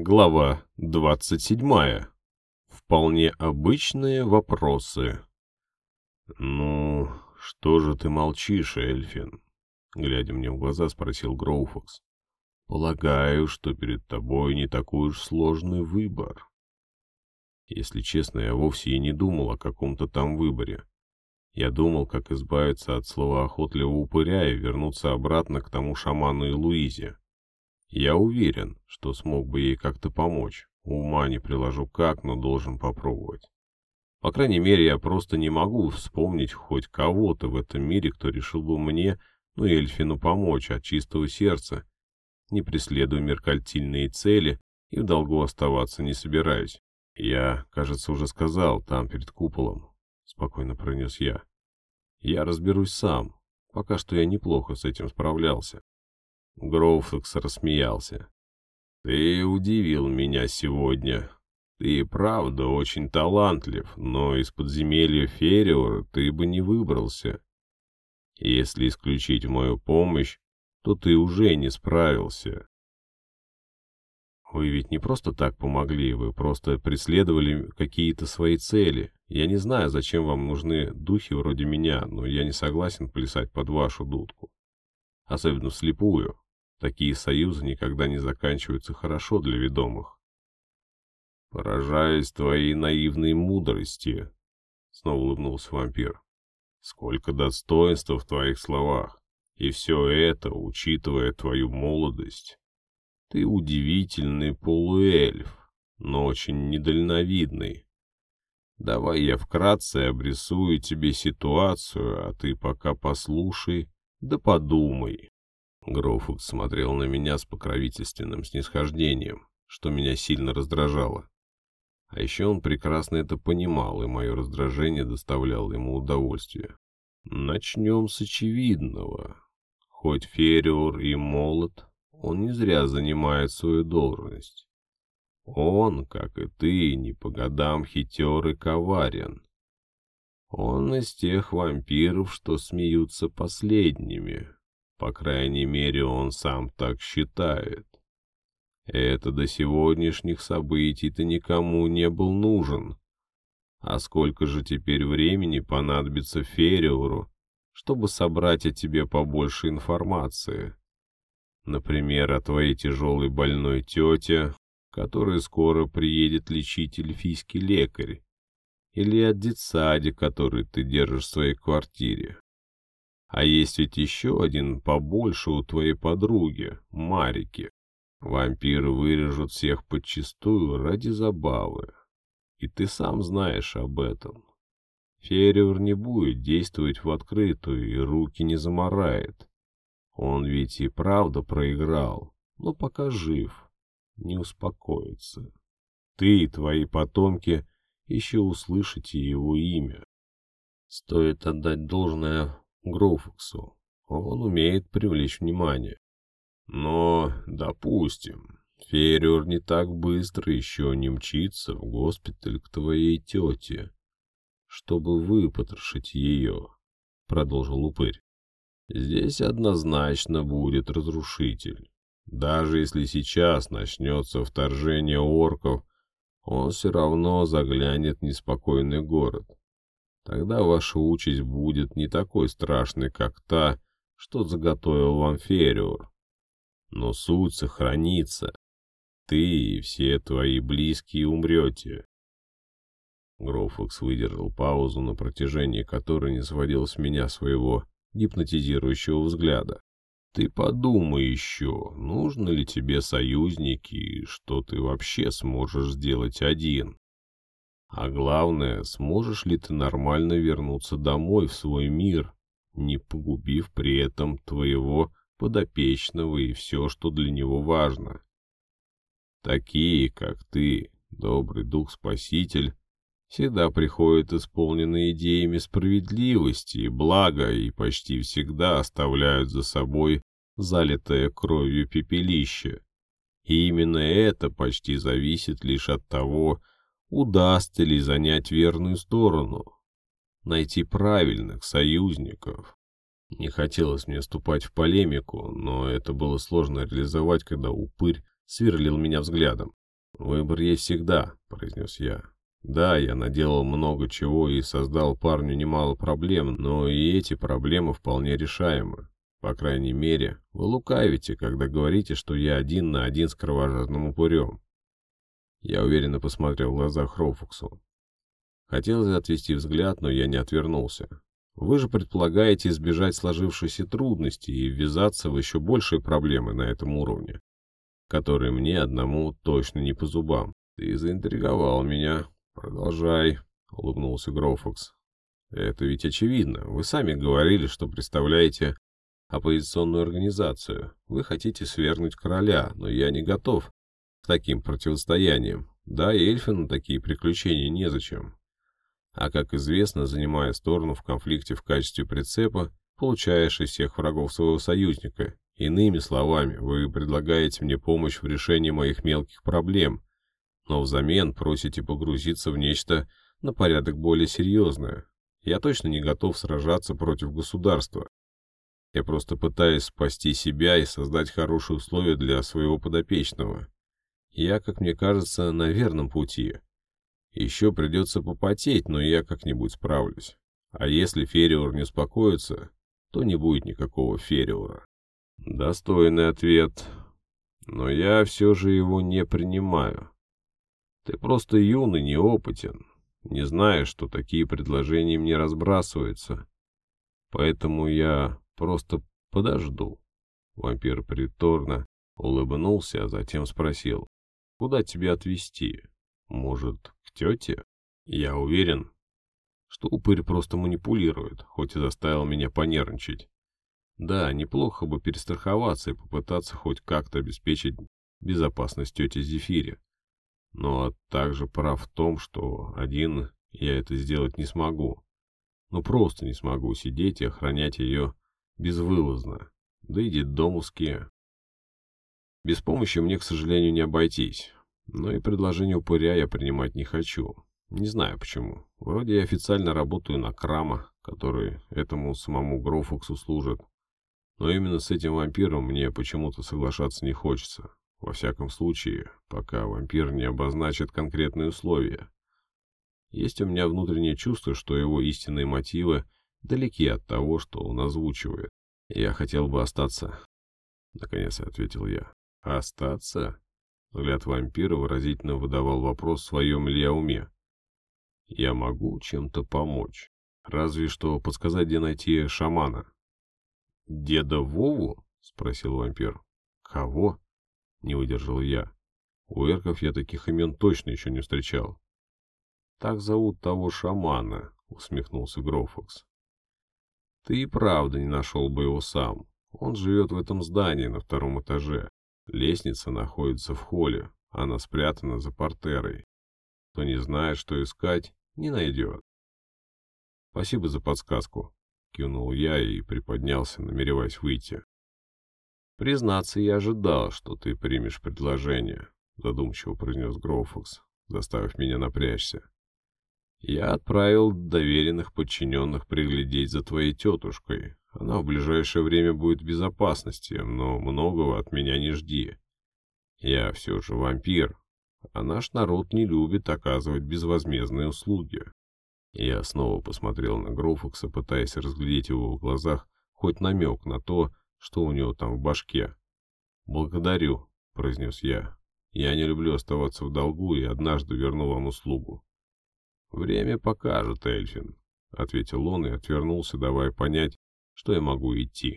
Глава 27. Вполне обычные вопросы. «Ну, что же ты молчишь, Эльфин?» Глядя мне в глаза, спросил Гроуфокс. «Полагаю, что перед тобой не такой уж сложный выбор». Если честно, я вовсе и не думал о каком-то там выборе. Я думал, как избавиться от слова охотливого упыря и вернуться обратно к тому шаману и Луизе. Я уверен, что смог бы ей как-то помочь. Ума не приложу как, но должен попробовать. По крайней мере, я просто не могу вспомнить хоть кого-то в этом мире, кто решил бы мне, ну и Эльфину помочь от чистого сердца. Не преследую меркальтильные цели и в долгу оставаться не собираюсь. Я, кажется, уже сказал там перед куполом, спокойно пронес я. Я разберусь сам. Пока что я неплохо с этим справлялся. Гроуфекс рассмеялся. «Ты удивил меня сегодня. Ты правда очень талантлив, но из подземелья Фериора ты бы не выбрался. Если исключить мою помощь, то ты уже не справился. Вы ведь не просто так помогли, вы просто преследовали какие-то свои цели. Я не знаю, зачем вам нужны духи вроде меня, но я не согласен плясать под вашу дудку. Особенно вслепую. Такие союзы никогда не заканчиваются хорошо для ведомых. «Поражаюсь твоей наивной мудрости», — снова улыбнулся вампир. «Сколько достоинства в твоих словах, и все это, учитывая твою молодость. Ты удивительный полуэльф, но очень недальновидный. Давай я вкратце обрисую тебе ситуацию, а ты пока послушай да подумай». Гроуфуд смотрел на меня с покровительственным снисхождением, что меня сильно раздражало. А еще он прекрасно это понимал, и мое раздражение доставляло ему удовольствие. Начнем с очевидного. Хоть Фериор и молод, он не зря занимает свою должность. Он, как и ты, не по годам хитер и коварен. Он из тех вампиров, что смеются последними, по крайней мере, он сам так считает. Это до сегодняшних событий-то никому не был нужен. А сколько же теперь времени понадобится Фериору, чтобы собрать о тебе побольше информации? Например, о твоей тяжелой больной тете, которой скоро приедет лечить эльфийский лекарь, или о детсаде, который ты держишь в своей квартире. А есть ведь еще один побольше у твоей подруги, Марики. Вампиры вырежут всех подчистую ради забавы. И ты сам знаешь об этом. Фериор не будет действовать в открытую и руки не заморает. Он ведь и правда проиграл, но пока жив, не успокоится. Ты и твои потомки еще услышите его имя. Стоит отдать должное Гроуфоксу. Он умеет привлечь внимание. Но, допустим, Фериор не так быстро еще не мчится в госпиталь к твоей тете, чтобы выпотрошить ее, — продолжил упырь. Здесь однозначно будет разрушитель. Даже если сейчас начнется вторжение орков, он все равно заглянет в неспокойный город. Тогда ваша участь будет не такой страшной, как та, что заготовил вам Фериор. Но суть сохранится. Ты и все твои близкие умрете. Гроуфокс выдержал паузу, на протяжении которой не сводил с меня своего гипнотизирующего взгляда. Ты подумай еще, нужны ли тебе союзники и что ты вообще сможешь сделать один. А главное, сможешь ли ты нормально вернуться домой в свой мир, не погубив при этом твоего подопечного и все, что для него важно. Такие, как ты, добрый дух-спаситель, всегда приходят исполненные идеями справедливости и блага и почти всегда оставляют за собой залитое кровью пепелище. И именно это почти зависит лишь от того, удастся ли занять верную сторону, найти правильных союзников. Не хотелось мне вступать в полемику, но это было сложно реализовать, когда упырь сверлил меня взглядом. «Выбор есть всегда», — произнес я. «Да, я наделал много чего и создал парню немало проблем, но и эти проблемы вполне решаемы. По крайней мере, вы лукавите, когда говорите, что я один на один с кровожадным упырем». Я уверенно посмотрел в глаза Хрофуксу. Хотелось отвести взгляд, но я не отвернулся. Вы же предполагаете избежать сложившейся трудности и ввязаться в еще большие проблемы на этом уровне, которые мне одному точно не по зубам. Ты заинтриговал меня. Продолжай, улыбнулся Грофокс. Это ведь очевидно. Вы сами говорили, что представляете оппозиционную организацию. Вы хотите свергнуть короля, но я не готов таким противостояниям. Да, и Эльфину такие приключения незачем а, как известно, занимая сторону в конфликте в качестве прицепа, получаешь из всех врагов своего союзника. Иными словами, вы предлагаете мне помощь в решении моих мелких проблем, но взамен просите погрузиться в нечто на порядок более серьезное. Я точно не готов сражаться против государства. Я просто пытаюсь спасти себя и создать хорошие условия для своего подопечного. Я, как мне кажется, на верном пути. Еще придется попотеть, но я как-нибудь справлюсь. А если Фериор не успокоится, то не будет никакого Фериора. Достойный ответ, но я все же его не принимаю. Ты просто юный, неопытен, не знаешь, что такие предложения мне разбрасываются. Поэтому я просто подожду. Вампир приторно улыбнулся, а затем спросил, куда тебя отвезти? Может, к тете? Я уверен, что упырь просто манипулирует, хоть и заставил меня понервничать. Да, неплохо бы перестраховаться и попытаться хоть как-то обеспечить безопасность тети Зефире. Но также прав в том, что один я это сделать не смогу. Ну просто не смогу сидеть и охранять ее безвылазно. Да и детдомовские. Без помощи мне, к сожалению, не обойтись. Но и предложение упыря я принимать не хочу. Не знаю почему. Вроде я официально работаю на Крама, который этому самому Грофуксу служит. Но именно с этим вампиром мне почему-то соглашаться не хочется. Во всяком случае, пока вампир не обозначит конкретные условия. Есть у меня внутреннее чувство, что его истинные мотивы далеки от того, что он озвучивает. Я хотел бы остаться. Наконец ответил я. Остаться? Взгляд вампира выразительно выдавал вопрос, в своем ли я уме. «Я могу чем-то помочь. Разве что подсказать, где найти шамана». «Деда Вову?» — спросил вампир. «Кого?» — не выдержал я. У эрков я таких имен точно еще не встречал. «Так зовут того шамана», — усмехнулся Грофокс. «Ты и правда не нашел бы его сам. Он живет в этом здании на втором этаже. Лестница находится в холле, она спрятана за портерой. Кто не знает, что искать, не найдет. Спасибо за подсказку, кивнул я и приподнялся, намереваясь выйти. Признаться, я ожидал, что ты примешь предложение, задумчиво произнес Гроуфокс, заставив меня напрячься. Я отправил доверенных подчиненных приглядеть за твоей тетушкой, она в ближайшее время будет в безопасности, но многого от меня не жди. Я все же вампир, а наш народ не любит оказывать безвозмездные услуги. Я снова посмотрел на Грофокса, пытаясь разглядеть в его глазах хоть намек на то, что у него там в башке. «Благодарю», — произнес я. «Я не люблю оставаться в долгу и однажды верну вам услугу». «Время покажет, Эльфин», — ответил он и отвернулся, давая понять, что я могу идти.